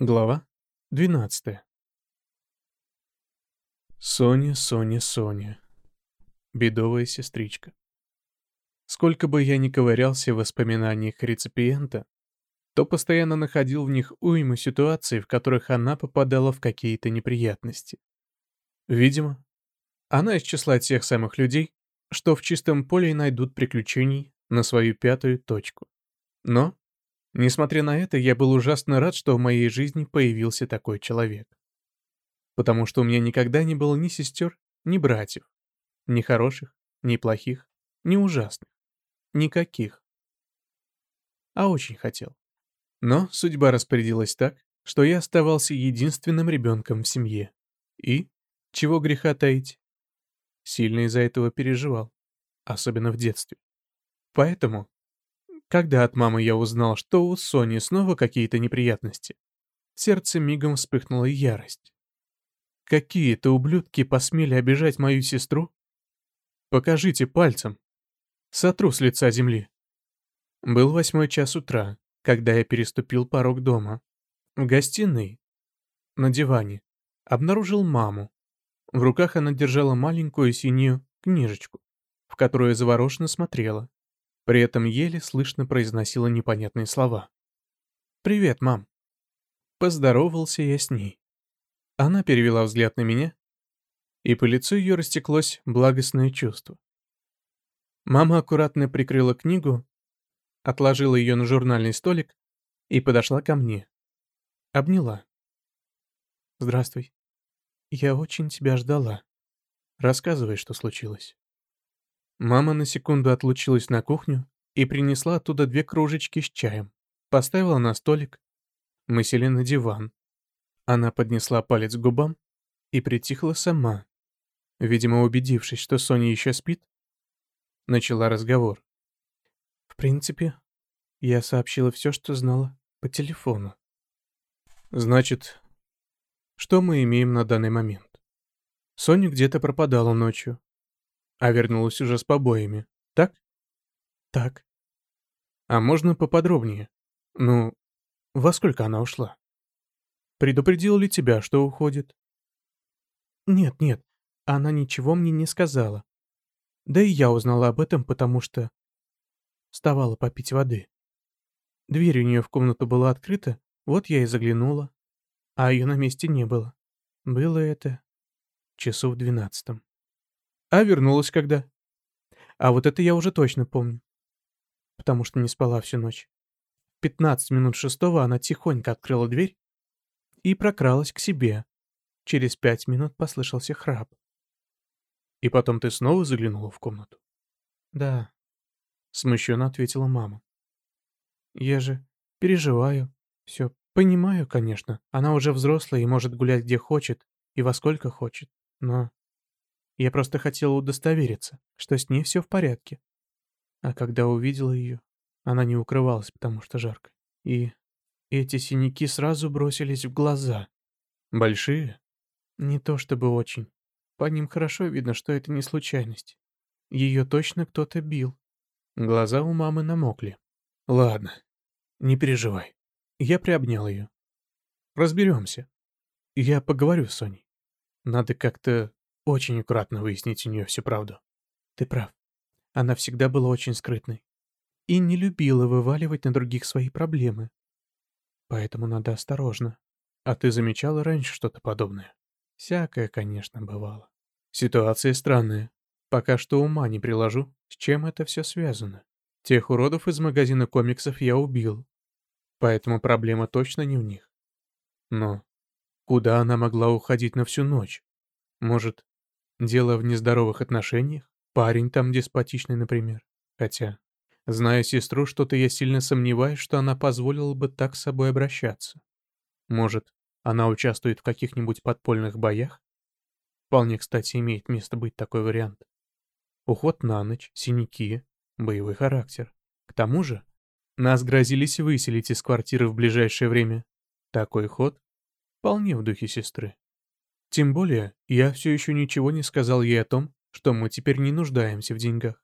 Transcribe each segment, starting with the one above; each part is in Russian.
Глава 12 Соня, Соня, Соня. Бедовая сестричка. Сколько бы я ни ковырялся в воспоминаниях реципиента, то постоянно находил в них уйму ситуаций, в которых она попадала в какие-то неприятности. Видимо, она из числа тех самых людей, что в чистом поле найдут приключений на свою пятую точку. Но Несмотря на это, я был ужасно рад, что в моей жизни появился такой человек. Потому что у меня никогда не было ни сестер, ни братьев. Ни хороших, ни плохих, ни ужасных. Никаких. А очень хотел. Но судьба распорядилась так, что я оставался единственным ребенком в семье. И, чего греха таить, сильно из-за этого переживал, особенно в детстве. Поэтому, когда от мамы я узнал, что у Сони снова какие-то неприятности, в сердце мигом вспыхнула ярость. Какие-то ублюдки посмели обижать мою сестру? Покажите пальцем. Сотру с лица земли. Был восьмой час утра, когда я переступил порог дома. В гостиной, на диване, обнаружил маму. В руках она держала маленькую синюю книжечку, в которую завороженно смотрела. При этом еле слышно произносила непонятные слова. «Привет, мам». Поздоровался я с ней. Она перевела взгляд на меня, и по лицу ее растеклось благостное чувство. Мама аккуратно прикрыла книгу, отложила ее на журнальный столик и подошла ко мне. Обняла. «Здравствуй. Я очень тебя ждала. Рассказывай, что случилось». Мама на секунду отлучилась на кухню и принесла оттуда две кружечки с чаем. Поставила на столик. Мы сели на диван. Она поднесла палец к губам и притихла сама. Видимо, убедившись, что Соня еще спит, начала разговор. В принципе, я сообщила все, что знала по телефону. Значит, что мы имеем на данный момент? Соня где-то пропадала ночью, а вернулась уже с побоями, так? Так. А можно поподробнее? Ну, во сколько она ушла? Предупредила ли тебя, что уходит? Нет, нет, она ничего мне не сказала. Да и я узнала об этом, потому что... Вставала попить воды. Дверь у нее в комнату была открыта, вот я и заглянула. А ее на месте не было. Было это часу в двенадцатом. А вернулась когда? А вот это я уже точно помню. Потому что не спала всю ночь. В 15 минут шестого она тихонько открыла дверь и прокралась к себе. Через пять минут послышался храп. И потом ты снова заглянула в комнату? Да. Смущенно ответила мама. Я же переживаю. Все понимаю, конечно. Она уже взрослая и может гулять где хочет и во сколько хочет. Но я просто хотела удостовериться, что с ней все в порядке. А когда увидела ее, она не укрывалась, потому что жарко. И эти синяки сразу бросились в глаза. Большие? Не то чтобы очень. По ним хорошо видно, что это не случайность. Ее точно кто-то бил. Глаза у мамы намокли. Ладно, не переживай. Я приобнял ее. Разберемся. Я поговорю с Соней. Надо как-то очень аккуратно выяснить у нее всю правду. Ты прав. Она всегда была очень скрытной. И не любила вываливать на других свои проблемы. Поэтому надо осторожно. А ты замечала раньше что-то подобное? Всякое, конечно, бывало. Ситуация странная. Пока что ума не приложу, с чем это все связано. Тех уродов из магазина комиксов я убил. Поэтому проблема точно не в них. Но куда она могла уходить на всю ночь? Может, Дело в нездоровых отношениях? Парень там деспотичный, например. Хотя, зная сестру, что-то я сильно сомневаюсь, что она позволила бы так с собой обращаться. Может, она участвует в каких-нибудь подпольных боях? Вполне, кстати, имеет место быть такой вариант. Уход на ночь, синяки, боевой характер. К тому же, нас грозились выселить из квартиры в ближайшее время. Такой ход вполне в духе сестры. Тем более, я все еще ничего не сказал ей о том, что мы теперь не нуждаемся в деньгах.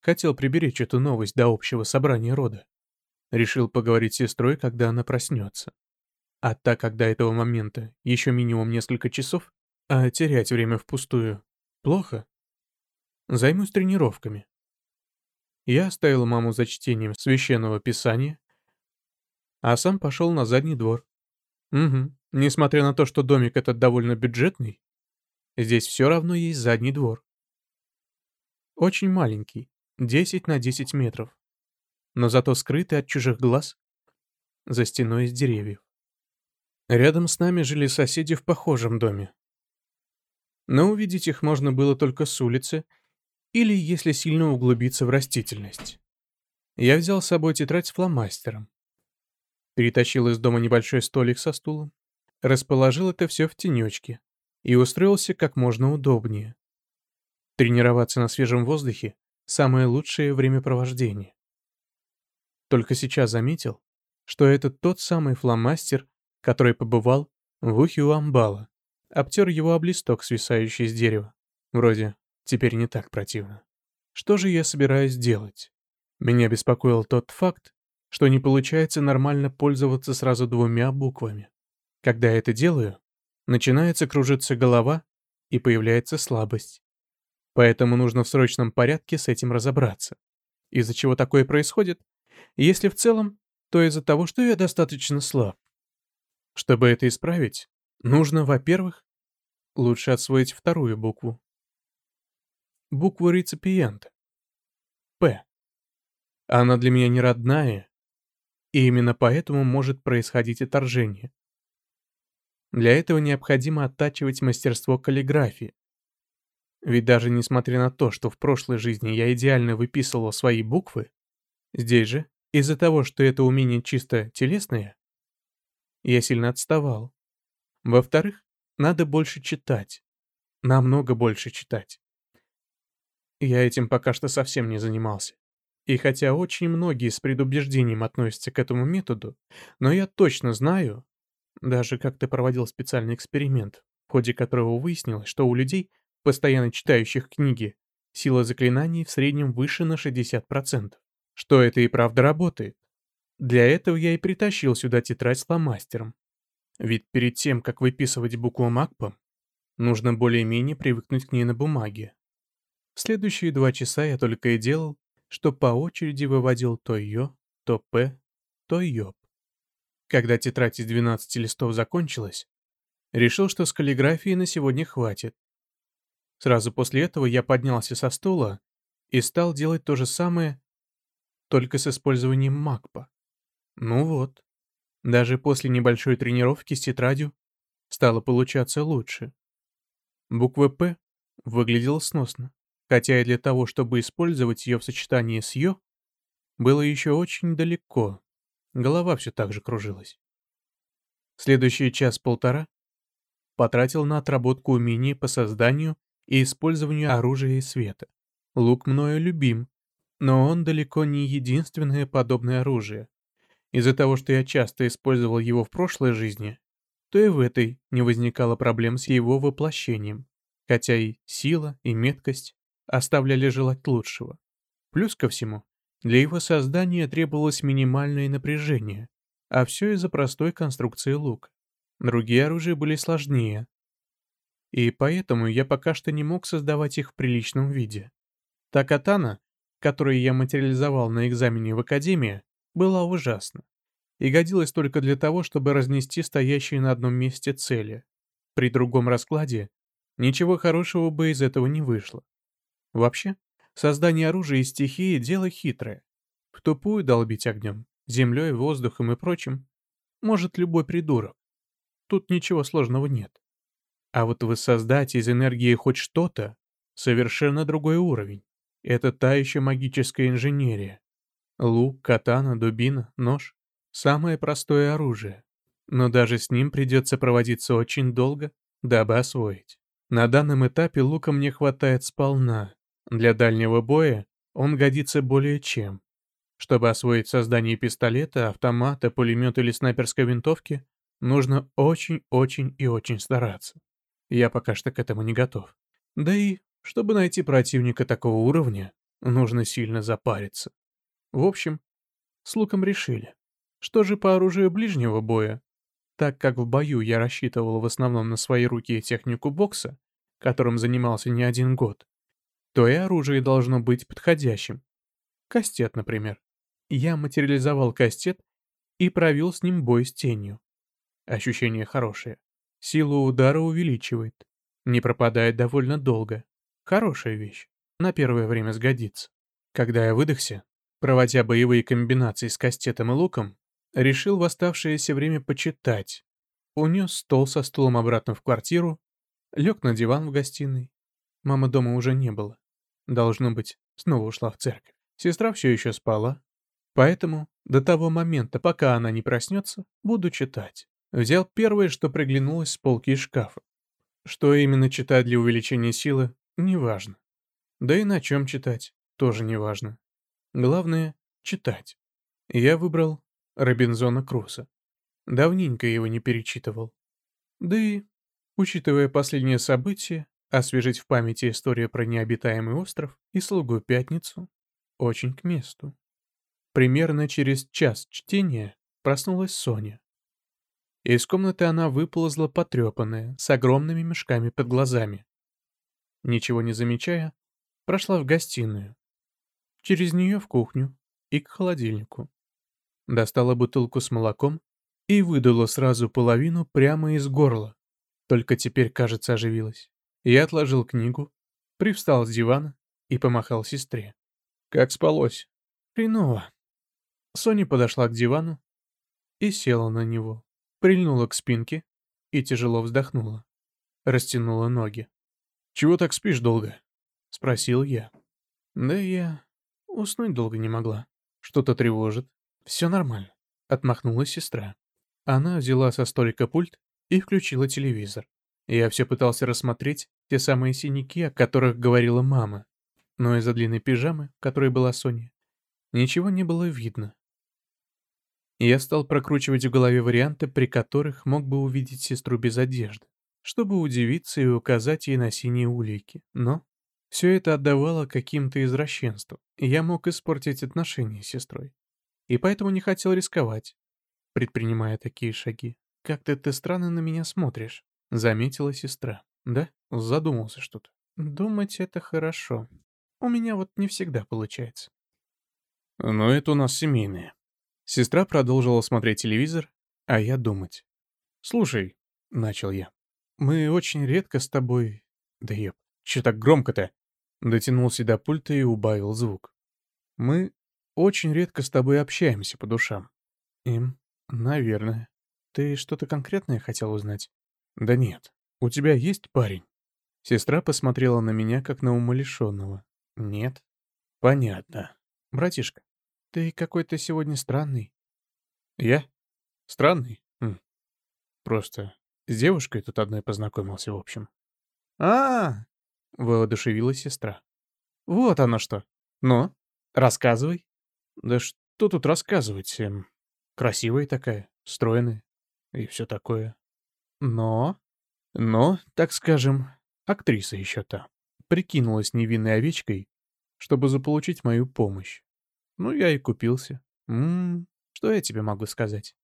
Хотел приберечь эту новость до общего собрания рода. Решил поговорить с сестрой, когда она проснется. А так как до этого момента еще минимум несколько часов, а терять время впустую плохо, займусь тренировками. Я оставил маму за чтением священного писания, а сам пошел на задний двор. Угу, несмотря на то, что домик этот довольно бюджетный, здесь все равно есть задний двор. Очень маленький, 10 на 10 метров, но зато скрытый от чужих глаз за стеной из деревьев. Рядом с нами жили соседи в похожем доме. Но увидеть их можно было только с улицы или если сильно углубиться в растительность. Я взял с собой тетрадь с фломастером. Перетащил из дома небольшой столик со стулом, расположил это все в тенечке и устроился как можно удобнее. Тренироваться на свежем воздухе — самое лучшее времяпровождение. Только сейчас заметил, что это тот самый фломастер, который побывал в ухе у амбала, обтер его об листок, свисающий с дерева. Вроде теперь не так противно. Что же я собираюсь делать? Меня беспокоил тот факт, что не получается нормально пользоваться сразу двумя буквами. Когда я это делаю, начинается кружиться голова и появляется слабость. Поэтому нужно в срочном порядке с этим разобраться. Из-за чего такое происходит? Если в целом, то из-за того, что я достаточно слаб. Чтобы это исправить, нужно, во-первых, лучше освоить вторую букву. Букву реципиента. П. Она для меня не родная, и именно поэтому может происходить отторжение. Для этого необходимо оттачивать мастерство каллиграфии. Ведь даже несмотря на то, что в прошлой жизни я идеально выписывал свои буквы, здесь же, из-за того, что это умение чисто телесное, я сильно отставал. Во-вторых, надо больше читать. Намного больше читать. Я этим пока что совсем не занимался. И хотя очень многие с предубеждением относятся к этому методу, но я точно знаю, даже как-то проводил специальный эксперимент, в ходе которого выяснилось, что у людей, постоянно читающих книги, сила заклинаний в среднем выше на 60%. Что это и правда работает. Для этого я и притащил сюда тетрадь с фломастером. Ведь перед тем, как выписывать букву МАКПом, нужно более-менее привыкнуть к ней на бумаге. В следующие два часа я только и делал, что по очереди выводил то «ё», то «п», то «ёб». Когда тетрадь из 12 листов закончилась, решил, что с каллиграфией на сегодня хватит. Сразу после этого я поднялся со стула и стал делать то же самое, только с использованием МАКПа. Ну вот. Даже после небольшой тренировки с тетрадью стало получаться лучше. Буква «П» выглядела сносно, хотя и для того, чтобы использовать ее в сочетании с «ё», было еще очень далеко. Голова все так же кружилась. Следующий час-полтора потратил на отработку умений по созданию и использованию оружия и света. Лук мною любим, но он далеко не единственное подобное оружие. Из-за того, что я часто использовал его в прошлой жизни, то и в этой не возникало проблем с его воплощением, хотя и сила, и меткость оставляли желать лучшего. Плюс ко всему, для его создания требовалось минимальное напряжение, а все из-за простой конструкции лука. Другие оружия были сложнее, и поэтому я пока что не мог создавать их в приличном виде. Та катана, которую я материализовал на экзамене в Академии, была ужасна и годилась только для того, чтобы разнести стоящие на одном месте цели. При другом раскладе ничего хорошего бы из этого не вышло. Вообще, создание оружия из стихии — дело хитрое. В тупую долбить огнем, землей, воздухом и прочим может любой придурок. Тут ничего сложного нет. А вот воссоздать из энергии хоть что-то — совершенно другой уровень. Это та еще магическая инженерия. Лук, катана, дубина, нож — самое простое оружие. Но даже с ним придется проводиться очень долго, дабы освоить. На данном этапе лука мне хватает сполна. Для дальнего боя он годится более чем. Чтобы освоить создание пистолета, автомата, пулемета или снайперской винтовки, нужно очень-очень и очень стараться. Я пока что к этому не готов. Да и, чтобы найти противника такого уровня, нужно сильно запариться. В общем, с луком решили. Что же по оружию ближнего боя? Так как в бою я рассчитывал в основном на свои руки и технику бокса, которым занимался не один год, то и оружие должно быть подходящим. Кастет, например. Я материализовал кастет и провел с ним бой с тенью. Ощущение хорошее. Силу удара увеличивает. Не пропадает довольно долго. Хорошая вещь. На первое время сгодится. Когда я выдохся, проводя боевые комбинации с кастетом и луком, решил в оставшееся время почитать. Унес стол со стулом обратно в квартиру, лег на диван в гостиной. Мамы дома уже не было. Должно быть, снова ушла в церковь. Сестра все еще спала. Поэтому до того момента, пока она не проснется, буду читать. Взял первое, что приглянулось с полки из шкафа. Что именно читать для увеличения силы, неважно. Да и на чем читать, тоже неважно. Главное — читать. Я выбрал Робинзона Круса. Давненько его не перечитывал. Да и, учитывая последние события, освежить в памяти историю про необитаемый остров и слугу Пятницу очень к месту. Примерно через час чтения проснулась Соня. Из комнаты она выползла потрепанная, с огромными мешками под глазами. Ничего не замечая, прошла в гостиную. Через нее в кухню и к холодильнику. Достала бутылку с молоком и выдала сразу половину прямо из горла. Только теперь, кажется, оживилась. Я отложил книгу, привстал с дивана и помахал сестре. Как спалось? Хреново. Соня подошла к дивану и села на него прильнула к спинке и тяжело вздохнула. Растянула ноги. «Чего так спишь долго?» — спросил я. «Да я уснуть долго не могла. Что-то тревожит. Все нормально», — отмахнулась сестра. Она взяла со столика пульт и включила телевизор. Я все пытался рассмотреть те самые синяки, о которых говорила мама. Но из-за длинной пижамы, которой была Соня, ничего не было видно. Я стал прокручивать в голове варианты, при которых мог бы увидеть сестру без одежды, чтобы удивиться и указать ей на синие улики. Но все это отдавало каким-то извращенствам, и я мог испортить отношения с сестрой. И поэтому не хотел рисковать, предпринимая такие шаги. «Как-то ты странно на меня смотришь», — заметила сестра. «Да?» — задумался что-то. «Думать — это хорошо. У меня вот не всегда получается». «Но это у нас семейное», Сестра продолжила смотреть телевизор, а я думать. «Слушай», — начал я, — «мы очень редко с тобой...» «Да еб, чё так громко-то?» Дотянулся до пульта и убавил звук. «Мы очень редко с тобой общаемся по душам». «Им, наверное. Ты что-то конкретное хотел узнать?» «Да нет. У тебя есть парень?» Сестра посмотрела на меня, как на умалишенного. «Нет». «Понятно. Братишка, ты какой-то сегодня странный. Я? Странный? Хм. Просто с девушкой тут одной познакомился, в общем. а, -а, -а воодушевилась сестра. Вот оно что. Ну, рассказывай. Да что тут рассказывать? Эм, красивая такая, стройная и все такое. Но... Но, так скажем, актриса еще та. Прикинулась невинной овечкой, чтобы заполучить мою помощь. Ну, я и купился. Ммм, что я тебе могу сказать?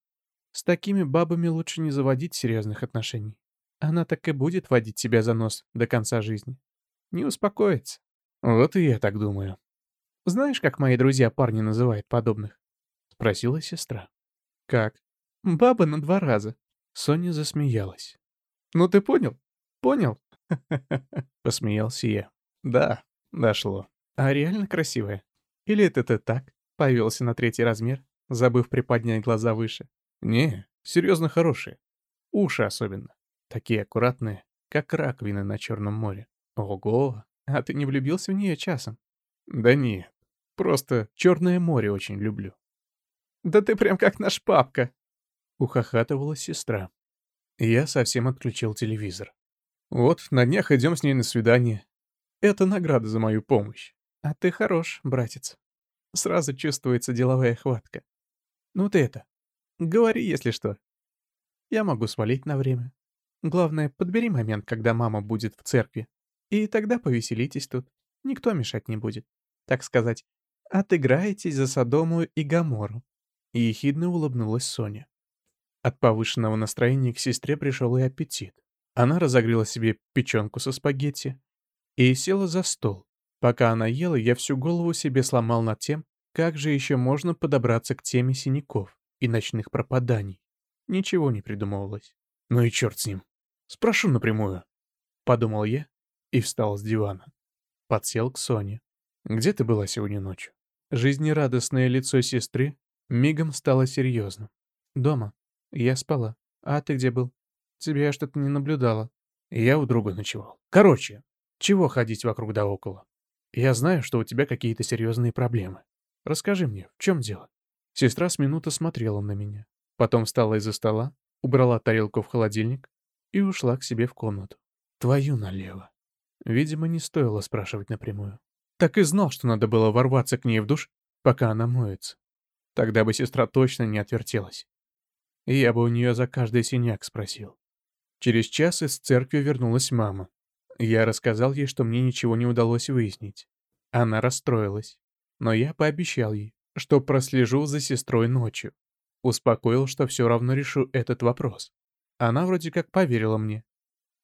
С такими бабами лучше не заводить серьезных отношений. Она так и будет водить тебя за нос до конца жизни. Не успокоится. Вот и я так думаю. Знаешь, как мои друзья парни называют подобных? Спросила сестра. Как? Баба на два раза. Соня засмеялась. Ну ты понял? Понял? Посмеялся я. Да, дошло. А реально красивая. Или это ты так? Повелся на третий размер, забыв приподнять глаза выше. Не, серьезно хорошие. Уши особенно. Такие аккуратные, как раковины на Черном море. Ого, а ты не влюбился в нее часом? Да нет, просто Черное море очень люблю. Да ты прям как наш папка. Ухахатывала сестра. Я совсем отключил телевизор. Вот, на днях идем с ней на свидание. Это награда за мою помощь. А ты хорош, братец. Сразу чувствуется деловая хватка. Ну ты это, говори, если что. Я могу свалить на время. Главное, подбери момент, когда мама будет в церкви. И тогда повеселитесь тут. Никто мешать не будет. Так сказать, отыграетесь за Содому и Гамору. И ехидно улыбнулась Соня. От повышенного настроения к сестре пришел и аппетит. Она разогрела себе печенку со спагетти и села за стол. Пока она ела, я всю голову себе сломал над тем, как же еще можно подобраться к теме синяков и ночных пропаданий. Ничего не придумывалось. Ну и черт с ним. Спрошу напрямую. Подумал я и встал с дивана. Подсел к Соне. «Где ты была сегодня ночью?» Жизнерадостное лицо сестры мигом стало серьезным. «Дома. Я спала. А ты где был? Тебя я что-то не наблюдала». «Я у друга ночевал. Короче, чего ходить вокруг да около? Я знаю, что у тебя какие-то серьезные проблемы. Расскажи мне, в чем дело?» Сестра с минуты смотрела на меня. Потом встала из-за стола, убрала тарелку в холодильник и ушла к себе в комнату. Твою налево. Видимо, не стоило спрашивать напрямую. Так и знал, что надо было ворваться к ней в душ, пока она моется. Тогда бы сестра точно не отвертелась. Я бы у нее за каждый синяк спросил. Через час из церкви вернулась мама. Я рассказал ей, что мне ничего не удалось выяснить. Она расстроилась. Но я пообещал ей, что прослежу за сестрой ночью. Успокоил, что все равно решу этот вопрос. Она вроде как поверила мне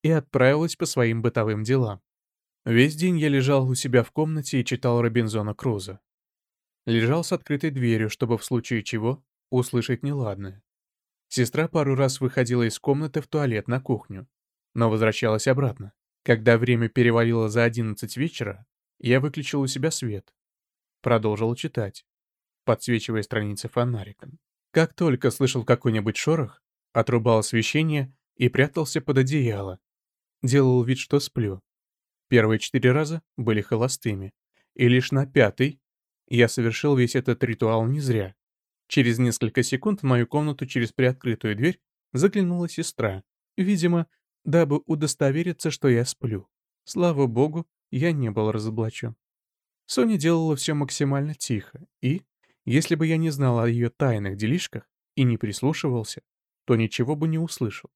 и отправилась по своим бытовым делам. Весь день я лежал у себя в комнате и читал Робинзона Круза. Лежал с открытой дверью, чтобы в случае чего услышать неладное. Сестра пару раз выходила из комнаты в туалет на кухню, но возвращалась обратно. Когда время перевалило за одиннадцать вечера, я выключил у себя свет. Продолжил читать, подсвечивая страницы фонариком. Как только слышал какой-нибудь шорох, отрубал освещение и прятался под одеяло. Делал вид, что сплю. Первые четыре раза были холостыми, и лишь на пятый я совершил весь этот ритуал не зря. Через несколько секунд в мою комнату через приоткрытую дверь заглянула сестра, видимо, дабы удостовериться, что я сплю. Слава богу, я не был разоблачен. Соня делала все максимально тихо, и, если бы я не знал о ее тайных делишках и не прислушивался, то ничего бы не услышал.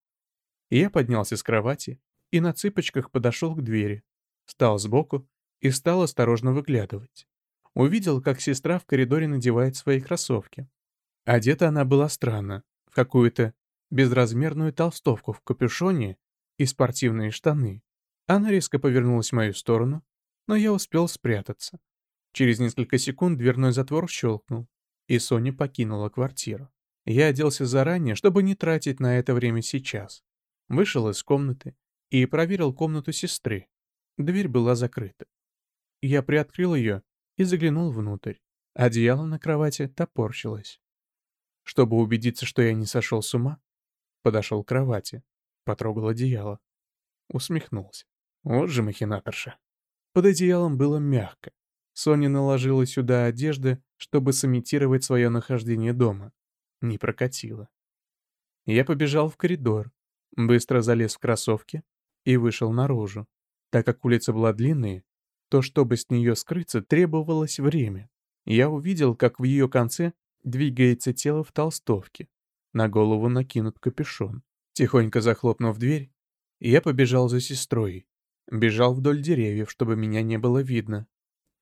Я поднялся с кровати и на цыпочках подошел к двери, встал сбоку и стал осторожно выглядывать. Увидел, как сестра в коридоре надевает свои кроссовки. Одета она была странно, в какую-то безразмерную толстовку в капюшоне и спортивные штаны. Она резко повернулась в мою сторону, но я успел спрятаться. Через несколько секунд дверной затвор щелкнул, и Соня покинула квартиру. Я оделся заранее, чтобы не тратить на это время сейчас. Вышел из комнаты и проверил комнату сестры. Дверь была закрыта. Я приоткрыл ее и заглянул внутрь. Одеяло на кровати топорщилось. Чтобы убедиться, что я не сошел с ума, подошел к кровати, потрогал одеяло. Усмехнулся. Вот же махинаторша. Под одеялом было мягко, Соня наложила сюда одежды, чтобы сымитировать свое нахождение дома. Не прокатило. Я побежал в коридор, быстро залез в кроссовки и вышел наружу. Так как улица была длинной, то чтобы с нее скрыться, требовалось время. Я увидел, как в ее конце двигается тело в толстовке. На голову накинут капюшон. Тихонько захлопнув дверь, я побежал за сестрой. Бежал вдоль деревьев, чтобы меня не было видно.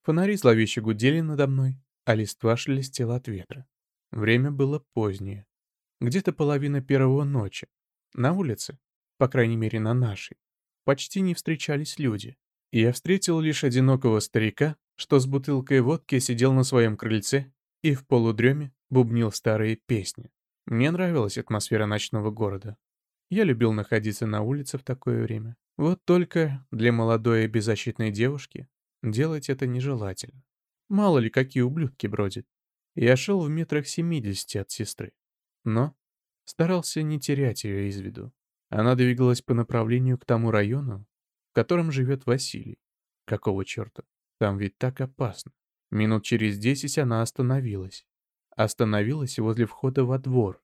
Фонари зловеще гудели надо мной, а листва шелестела от ветра. Время было позднее. Где-то половина первого ночи. На улице, по крайней мере на нашей, почти не встречались люди. Я встретил лишь одинокого старика, что с бутылкой водки сидел на своем крыльце и в полудреме бубнил старые песни. Мне нравилась атмосфера ночного города. Я любил находиться на улице в такое время. Вот только для молодой и беззащитной девушки Делать это нежелательно. Мало ли, какие ублюдки бродят. Я шел в метрах семидесяти от сестры. Но старался не терять ее из виду. Она двигалась по направлению к тому району, в котором живет Василий. Какого черта? Там ведь так опасно. Минут через десять она остановилась. Остановилась возле входа во двор,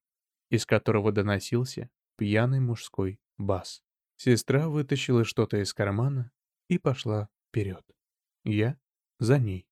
из которого доносился пьяный мужской бас. Сестра вытащила что-то из кармана и пошла вперед. Я за ней.